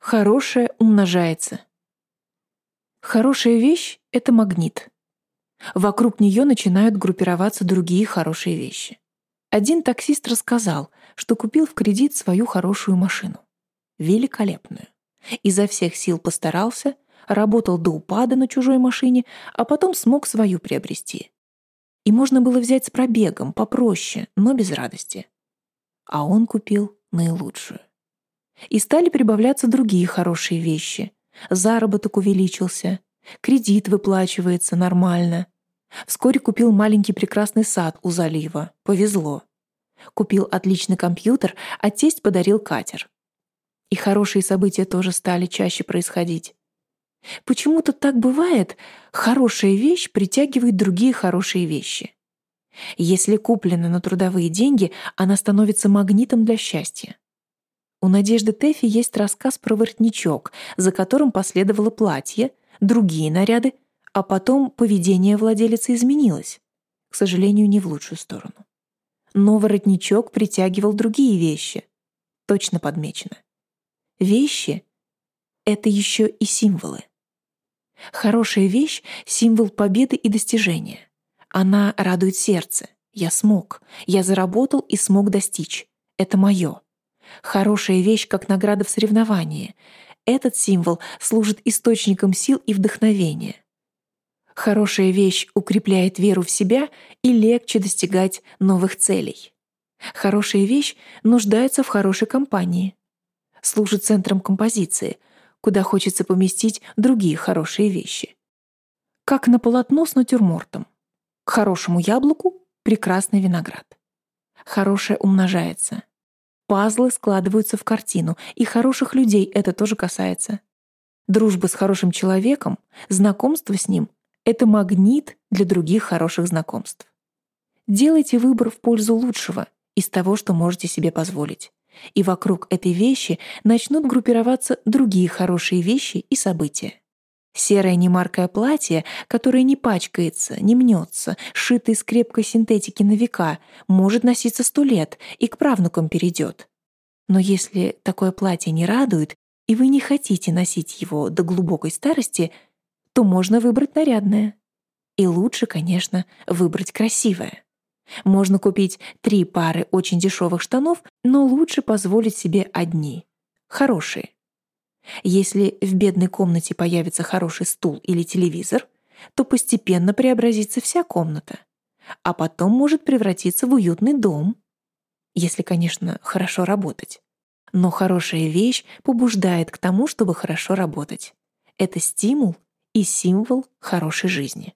Хорошее умножается. Хорошая вещь — это магнит. Вокруг нее начинают группироваться другие хорошие вещи. Один таксист рассказал, что купил в кредит свою хорошую машину. Великолепную. Изо всех сил постарался, работал до упада на чужой машине, а потом смог свою приобрести. И можно было взять с пробегом, попроще, но без радости. А он купил наилучшую. И стали прибавляться другие хорошие вещи. Заработок увеличился, кредит выплачивается нормально. Вскоре купил маленький прекрасный сад у залива. Повезло. Купил отличный компьютер, а тесть подарил катер. И хорошие события тоже стали чаще происходить. Почему-то так бывает, хорошая вещь притягивает другие хорошие вещи. Если куплена на трудовые деньги, она становится магнитом для счастья. У Надежды Тэфи есть рассказ про воротничок, за которым последовало платье, другие наряды, а потом поведение владелицы изменилось. К сожалению, не в лучшую сторону. Но воротничок притягивал другие вещи. Точно подмечено. Вещи — это еще и символы. Хорошая вещь — символ победы и достижения. Она радует сердце. Я смог. Я заработал и смог достичь. Это мое. Хорошая вещь, как награда в соревновании. Этот символ служит источником сил и вдохновения. Хорошая вещь укрепляет веру в себя и легче достигать новых целей. Хорошая вещь нуждается в хорошей компании. Служит центром композиции, куда хочется поместить другие хорошие вещи. Как на полотно с натюрмортом. К хорошему яблоку — прекрасный виноград. Хорошее умножается. Пазлы складываются в картину, и хороших людей это тоже касается. Дружба с хорошим человеком, знакомство с ним — это магнит для других хороших знакомств. Делайте выбор в пользу лучшего из того, что можете себе позволить. И вокруг этой вещи начнут группироваться другие хорошие вещи и события. Серое немаркое платье, которое не пачкается, не мнется, сшито из крепкой синтетики на века, может носиться сто лет и к правнукам перейдет. Но если такое платье не радует, и вы не хотите носить его до глубокой старости, то можно выбрать нарядное. И лучше, конечно, выбрать красивое. Можно купить три пары очень дешевых штанов, но лучше позволить себе одни. Хорошие. Если в бедной комнате появится хороший стул или телевизор, то постепенно преобразится вся комната, а потом может превратиться в уютный дом, если, конечно, хорошо работать. Но хорошая вещь побуждает к тому, чтобы хорошо работать. Это стимул и символ хорошей жизни.